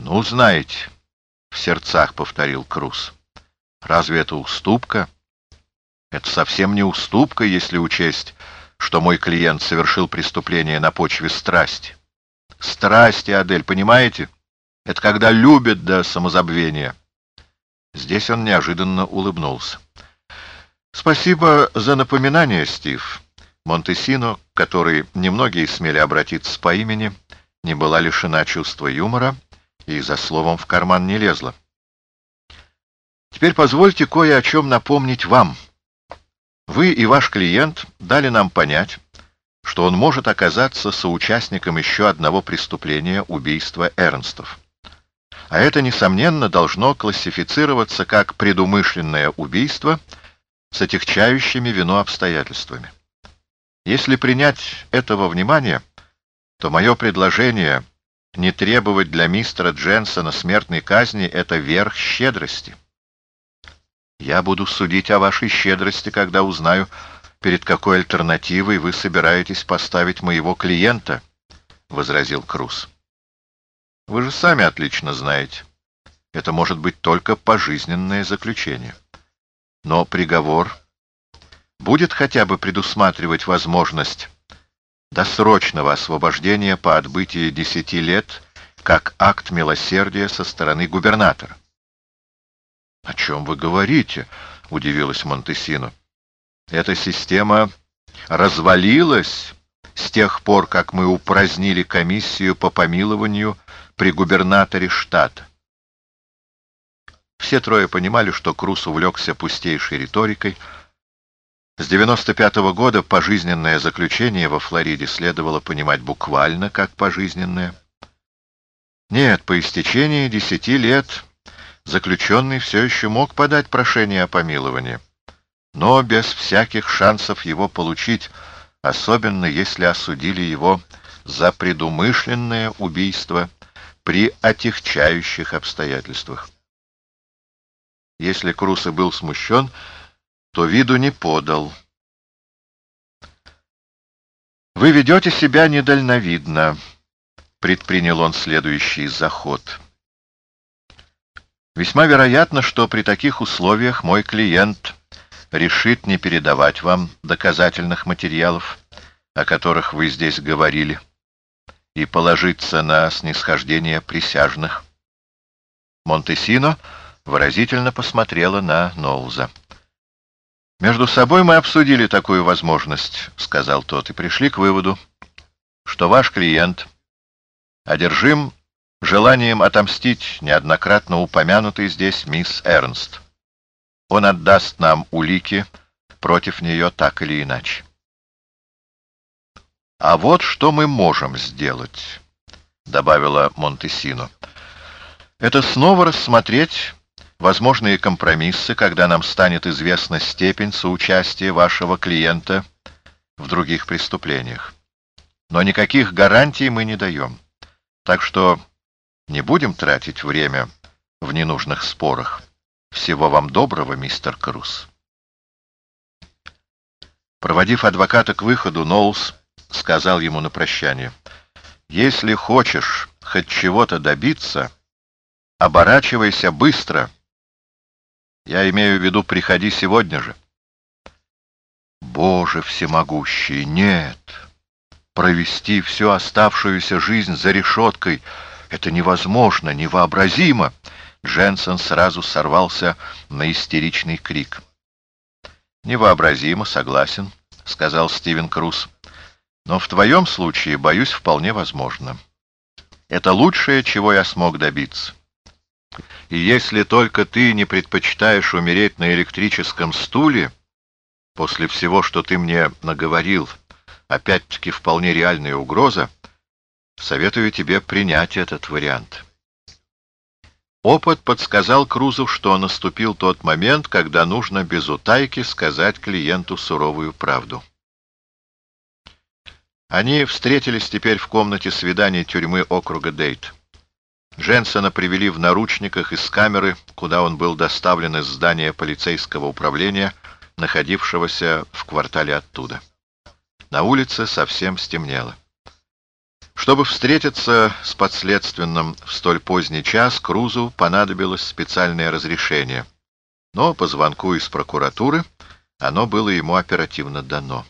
Ну, знаете, в сердцах повторил Круз. Разве это уступка? Это совсем не уступка, если учесть, что мой клиент совершил преступление на почве страсти. Страсти, Адель, понимаете? Это когда любят до самозабвения. Здесь он неожиданно улыбнулся. Спасибо за напоминание, Стив. Монтесино, который немногие смели обратиться по имени, не была лишена чувства юмора и за словом в карман не лезла. Теперь позвольте кое о чем напомнить вам. Вы и ваш клиент дали нам понять, что он может оказаться соучастником еще одного преступления убийства Эрнстов. А это, несомненно, должно классифицироваться как предумышленное убийство с отягчающими вину обстоятельствами. Если принять этого внимания, то мое предложение не требовать для мистера Дженсона смертной казни — это верх щедрости. Я буду судить о вашей щедрости, когда узнаю, перед какой альтернативой вы собираетесь поставить моего клиента, — возразил Круз. Вы же сами отлично знаете. Это может быть только пожизненное заключение. Но приговор будет хотя бы предусматривать возможность досрочного освобождения по отбытии десяти лет как акт милосердия со стороны губернатора. — О чем вы говорите? — удивилась Монтесино. — Эта система развалилась с тех пор, как мы упразднили комиссию по помилованию при губернаторе штата. Все трое понимали, что Крус увлекся пустейшей риторикой, с 95 -го года пожизненное заключение во Флориде следовало понимать буквально как пожизненное. Нет, по истечении десяти лет заключенный все еще мог подать прошение о помиловании, но без всяких шансов его получить, особенно если осудили его за предумышленное убийство при отягчающих обстоятельствах. Если Крус и был смущен, то виду не подал. «Вы ведете себя недальновидно», — предпринял он следующий заход. «Весьма вероятно, что при таких условиях мой клиент решит не передавать вам доказательных материалов, о которых вы здесь говорили, и положиться на снисхождение присяжных». Монтесино выразительно посмотрела на Ноуза. «Между собой мы обсудили такую возможность», — сказал тот, — «и пришли к выводу, что ваш клиент одержим желанием отомстить неоднократно упомянутой здесь мисс Эрнст. Он отдаст нам улики против нее так или иначе. «А вот что мы можем сделать», — добавила Монтесино. «Это снова рассмотреть возможные компромиссы, когда нам станет известна степень соучастия вашего клиента в других преступлениях. Но никаких гарантий мы не даем. Так что не будем тратить время в ненужных спорах. Всего вам доброго, мистер Круз. Проводив адвоката к выходу, Ноулс сказал ему на прощание, «Если хочешь хоть чего-то добиться, оборачивайся быстро» Я имею в виду, приходи сегодня же. Боже всемогущий, нет! Провести всю оставшуюся жизнь за решеткой — это невозможно, невообразимо! Дженсен сразу сорвался на истеричный крик. «Невообразимо, согласен», — сказал Стивен Круз. «Но в твоем случае, боюсь, вполне возможно. Это лучшее, чего я смог добиться. И если только ты не предпочитаешь умереть на электрическом стуле, после всего, что ты мне наговорил, опять-таки вполне реальная угроза, советую тебе принять этот вариант. Опыт подсказал Крузу, что наступил тот момент, когда нужно без утайки сказать клиенту суровую правду. Они встретились теперь в комнате свиданий тюрьмы округа Дейт. Дженсона привели в наручниках из камеры, куда он был доставлен из здания полицейского управления, находившегося в квартале оттуда. На улице совсем стемнело. Чтобы встретиться с подследственным в столь поздний час, Крузу понадобилось специальное разрешение, но по звонку из прокуратуры оно было ему оперативно дано.